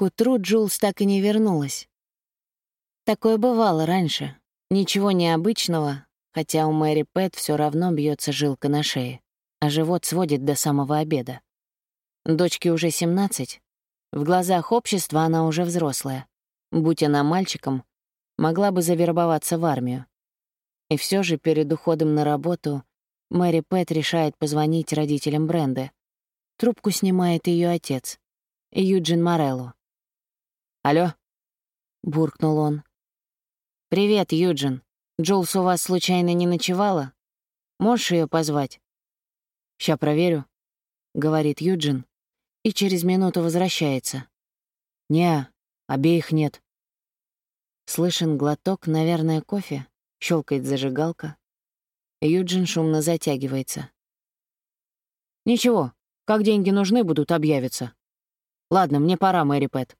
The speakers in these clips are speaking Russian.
К утру Джулс так и не вернулась. Такое бывало раньше. Ничего необычного, хотя у Мэри Пэт все равно бьется жилка на шее, а живот сводит до самого обеда. Дочке уже 17. В глазах общества она уже взрослая. Будь она мальчиком, могла бы завербоваться в армию. И все же перед уходом на работу Мэри Пэт решает позвонить родителям Бренды. Трубку снимает ее отец, Юджин Морелло. «Алло?» — буркнул он. «Привет, Юджин. Джулс у вас случайно не ночевала? Можешь ее позвать?» «Ща проверю», — говорит Юджин, и через минуту возвращается. «Не, обеих нет». Слышен глоток, наверное, кофе, щелкает зажигалка. Юджин шумно затягивается. «Ничего, как деньги нужны будут, объявиться. Ладно, мне пора, Мэри Пэт».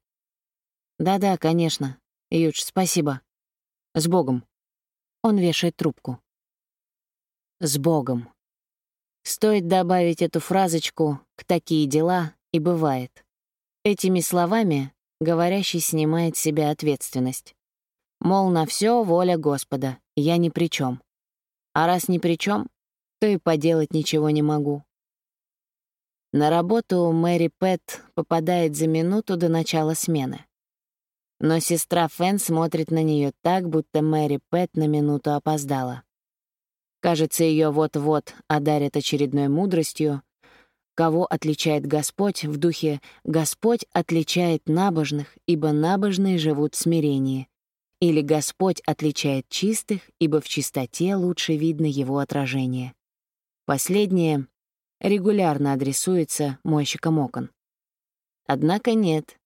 «Да-да, конечно. Юдж, спасибо. С Богом». Он вешает трубку. «С Богом». Стоит добавить эту фразочку к «такие дела» и бывает. Этими словами говорящий снимает с себя ответственность. Мол, на все воля Господа, я ни при чем. А раз ни при чем, то и поделать ничего не могу. На работу Мэри Пэт попадает за минуту до начала смены. Но сестра Фэн смотрит на нее так, будто Мэри Пэт на минуту опоздала. Кажется, ее вот-вот одарят очередной мудростью, кого отличает Господь в духе «Господь отличает набожных, ибо набожные живут в смирении», или «Господь отличает чистых, ибо в чистоте лучше видно его отражение». Последнее регулярно адресуется мойщикам окон. Однако нет.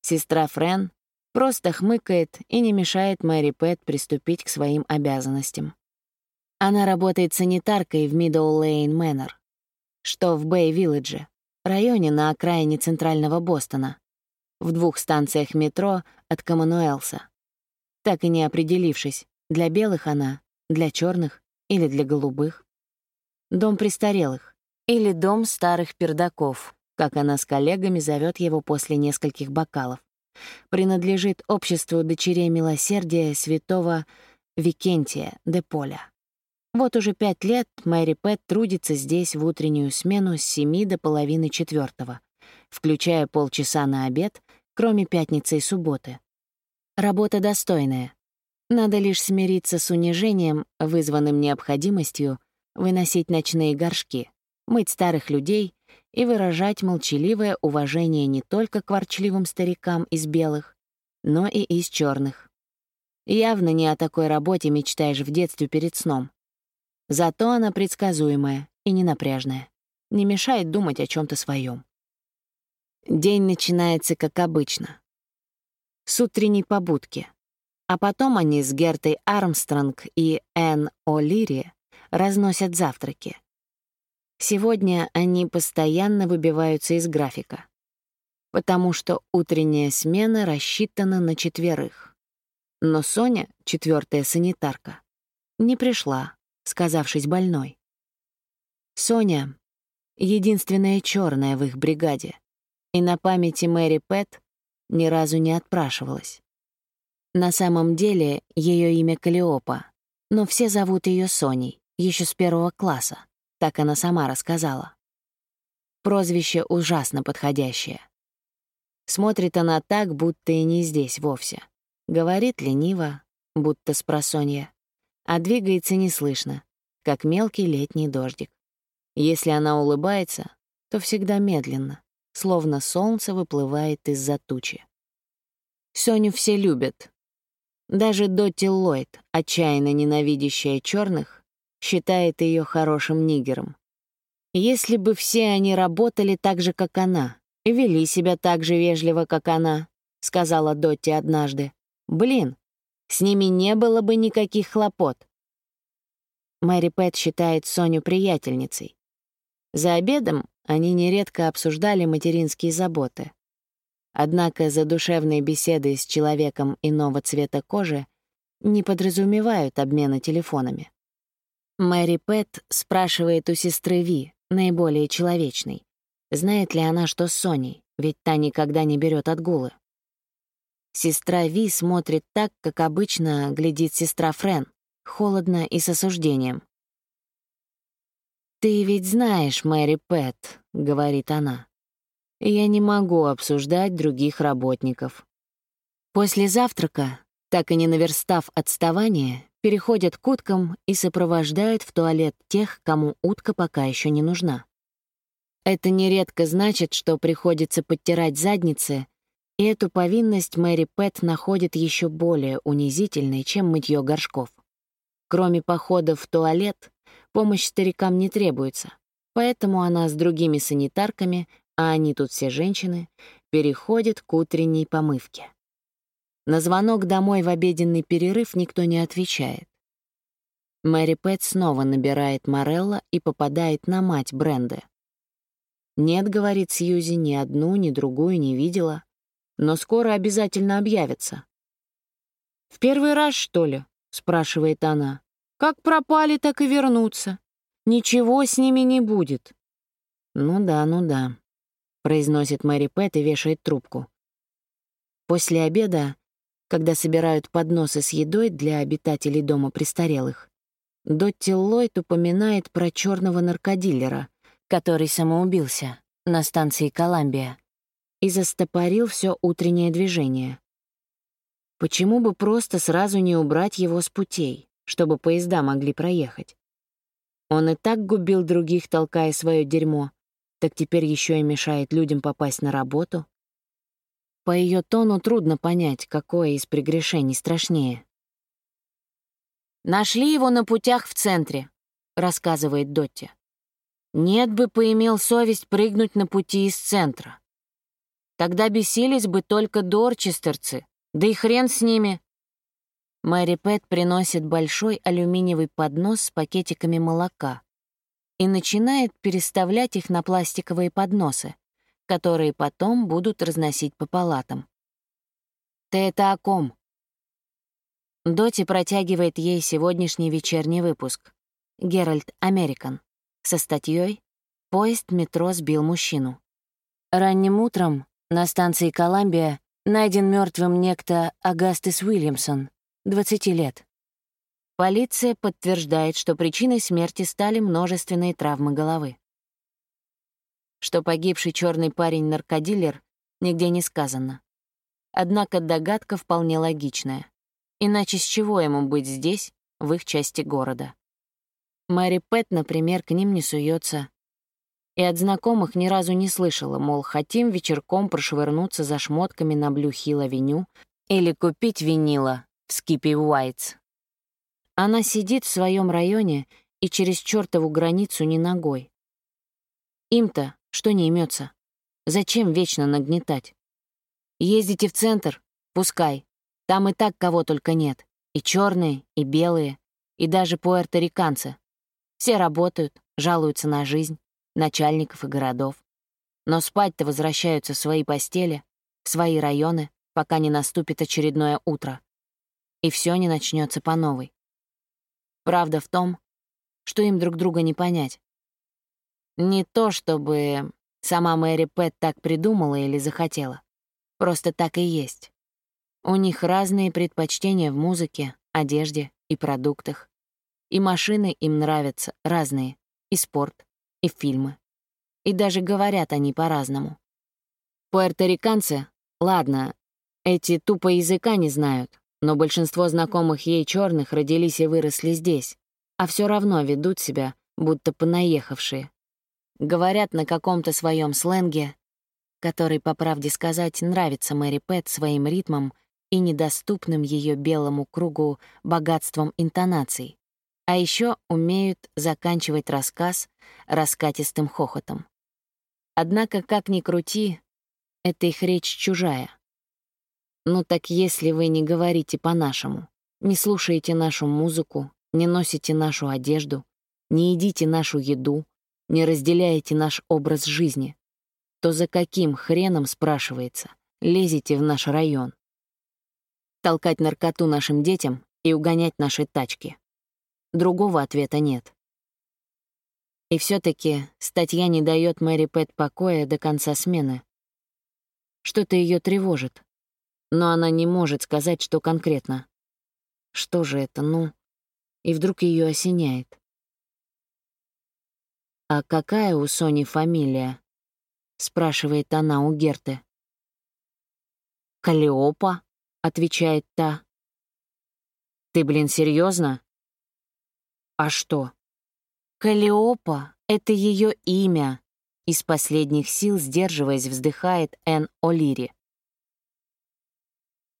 Сестра Френ просто хмыкает и не мешает Мэри Пэт приступить к своим обязанностям. Она работает санитаркой в Мидоу Лейн Мэннер, что в Бэй-Вилледже, районе на окраине центрального Бостона, в двух станциях метро от Коммануэлса, так и не определившись, для белых она, для черных или для голубых. Дом престарелых или дом старых пердаков, как она с коллегами зовет его после нескольких бокалов принадлежит обществу дочерей милосердия святого Викентия де Поля. Вот уже пять лет Мэри Пэт трудится здесь в утреннюю смену с семи до половины четвертого, включая полчаса на обед, кроме пятницы и субботы. Работа достойная. Надо лишь смириться с унижением, вызванным необходимостью выносить ночные горшки, мыть старых людей и выражать молчаливое уважение не только к ворчливым старикам из белых, но и из черных. Явно не о такой работе мечтаешь в детстве перед сном. Зато она предсказуемая и ненапряжная, не мешает думать о чем то своем. День начинается как обычно. С утренней побудки. А потом они с Гертой Армстронг и Энн О'Лири разносят завтраки. Сегодня они постоянно выбиваются из графика, потому что утренняя смена рассчитана на четверых. Но Соня, четвертая санитарка, не пришла, сказавшись больной. Соня — единственная черная в их бригаде, и на памяти Мэри Пэт ни разу не отпрашивалась. На самом деле ее имя Калиопа, но все зовут ее Соней, еще с первого класса. Так она сама рассказала. Прозвище ужасно подходящее. Смотрит она так, будто и не здесь вовсе. Говорит лениво, будто спросонья, а двигается неслышно, как мелкий летний дождик. Если она улыбается, то всегда медленно, словно солнце выплывает из-за тучи. Соню все любят. Даже Дотти Ллойд, отчаянно ненавидящая черных, считает ее хорошим нигером. Если бы все они работали так же, как она, и вели себя так же вежливо, как она, сказала Дотти однажды, блин, с ними не было бы никаких хлопот. Мэри Пэт считает Соню приятельницей. За обедом они нередко обсуждали материнские заботы. Однако задушевные беседы с человеком иного цвета кожи не подразумевают обмена телефонами. Мэри Пэт спрашивает у сестры Ви, наиболее человечной, знает ли она, что с Соней, ведь та никогда не берет отгулы. Сестра Ви смотрит так, как обычно глядит сестра Френ, холодно и с осуждением. «Ты ведь знаешь, Мэри Пэт», — говорит она. «Я не могу обсуждать других работников». После завтрака, так и не наверстав отставание, переходят к уткам и сопровождают в туалет тех, кому утка пока еще не нужна. Это нередко значит, что приходится подтирать задницы и эту повинность Мэри Пэт находит еще более унизительной, чем мытье горшков. Кроме похода в туалет, помощь старикам не требуется, поэтому она с другими санитарками, а они тут все женщины, переходит к утренней помывке. На звонок домой в обеденный перерыв никто не отвечает. Мэри Пэт снова набирает Морелла и попадает на мать Бренды. «Нет», — говорит Сьюзи, — «ни одну, ни другую не видела но скоро обязательно объявятся. «В первый раз, что ли?» — спрашивает она. «Как пропали, так и вернутся. Ничего с ними не будет». «Ну да, ну да», — произносит Мэри Пэт и вешает трубку. После обеда, когда собирают подносы с едой для обитателей дома престарелых, Дотти Ллойд упоминает про черного наркодилера, который самоубился на станции Коламбия и застопорил все утреннее движение. Почему бы просто сразу не убрать его с путей, чтобы поезда могли проехать? Он и так губил других, толкая свое дерьмо, так теперь еще и мешает людям попасть на работу. По ее тону трудно понять, какое из прегрешений страшнее. «Нашли его на путях в центре», — рассказывает Дотти. «Нет бы поимел совесть прыгнуть на пути из центра. Тогда бесились бы только дорчестерцы, да и хрен с ними. Мэри Пэт приносит большой алюминиевый поднос с пакетиками молока и начинает переставлять их на пластиковые подносы, которые потом будут разносить по палатам. «Ты это о ком?» Доти протягивает ей сегодняшний вечерний выпуск «Геральт Американ» со статьей «Поезд метро сбил мужчину». Ранним утром на станции Коламбия найден мертвым некто Агастис Уильямсон, 20 лет. Полиция подтверждает, что причиной смерти стали множественные травмы головы. Что погибший черный парень-наркодилер, нигде не сказано. Однако догадка вполне логичная. Иначе с чего ему быть здесь, в их части города? Мэри Пэт, например, к ним не суется, и от знакомых ни разу не слышала, мол, хотим вечерком прошвырнуться за шмотками на Блю-Хилл-авеню или купить винила в Скиппи Уайтс. Она сидит в своем районе и через чертову границу не ногой. Им-то что не имется? Зачем вечно нагнетать? Ездите в центр? Пускай. Там и так кого только нет. И черные, и белые, и даже пуэрториканцы. Все работают, жалуются на жизнь начальников и городов. Но спать-то возвращаются в свои постели, в свои районы, пока не наступит очередное утро. И все не начнется по новой. Правда в том, что им друг друга не понять. Не то, чтобы сама Мэри Пэт так придумала или захотела. Просто так и есть. У них разные предпочтения в музыке, одежде и продуктах. И машины им нравятся разные, и спорт, и фильмы. И даже говорят они по-разному. Пуэрториканцы, ладно, эти тупо языка не знают, но большинство знакомых ей черных родились и выросли здесь, а все равно ведут себя, будто понаехавшие. Говорят на каком-то своем сленге, который, по правде сказать, нравится Мэри Пэт своим ритмом и недоступным ее белому кругу богатством интонаций. А еще умеют заканчивать рассказ раскатистым хохотом. Однако, как ни крути, это их речь чужая. Ну так если вы не говорите по-нашему, не слушаете нашу музыку, не носите нашу одежду, не едите нашу еду, не разделяете наш образ жизни, то за каким хреном, спрашивается, лезете в наш район? Толкать наркоту нашим детям и угонять наши тачки. Другого ответа нет. И все таки статья не дает Мэри Пэт покоя до конца смены. Что-то ее тревожит. но она не может сказать, что конкретно. Что же это, ну? И вдруг ее осеняет. «А какая у Сони фамилия?» — спрашивает она у Герты. «Калиопа», — отвечает та. «Ты, блин, серьезно? «А что?» «Калиопа — это ее имя», — из последних сил, сдерживаясь, вздыхает Эн О'Лири.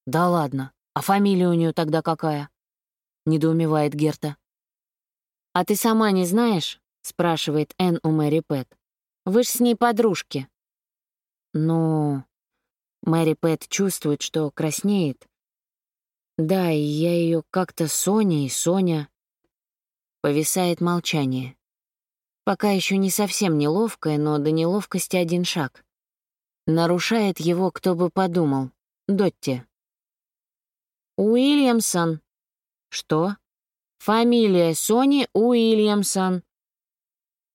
«Да ладно, а фамилия у нее тогда какая?» — недоумевает Герта. «А ты сама не знаешь?» — спрашивает Эн у Мэри Пэт. «Вы ж с ней подружки». «Ну...» Мэри Пэт чувствует, что краснеет. «Да, и я ее как-то Соня и Соня...» Повисает молчание. Пока еще не совсем неловкое, но до неловкости один шаг. Нарушает его, кто бы подумал. Дотти. «Уильямсон». «Что?» «Фамилия Сони Уильямсон».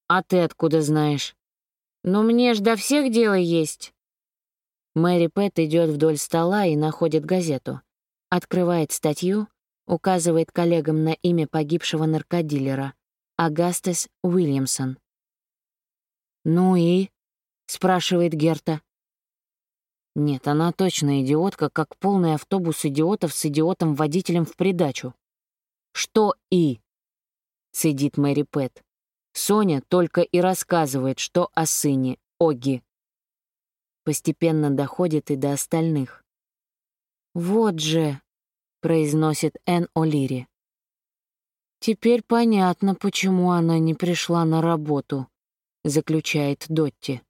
«А ты откуда знаешь?» «Ну мне ж до всех дело есть». Мэри Пэт идет вдоль стола и находит газету. Открывает статью, указывает коллегам на имя погибшего наркодилера — Агастес Уильямсон. «Ну и?» — спрашивает Герта. Нет, она точно идиотка, как полный автобус идиотов с идиотом-водителем в придачу. «Что и?» — цедит Мэри Пэт. Соня только и рассказывает, что о сыне, Оги. Постепенно доходит и до остальных. «Вот же», — произносит Эн О'Лири. «Теперь понятно, почему она не пришла на работу», — заключает Дотти.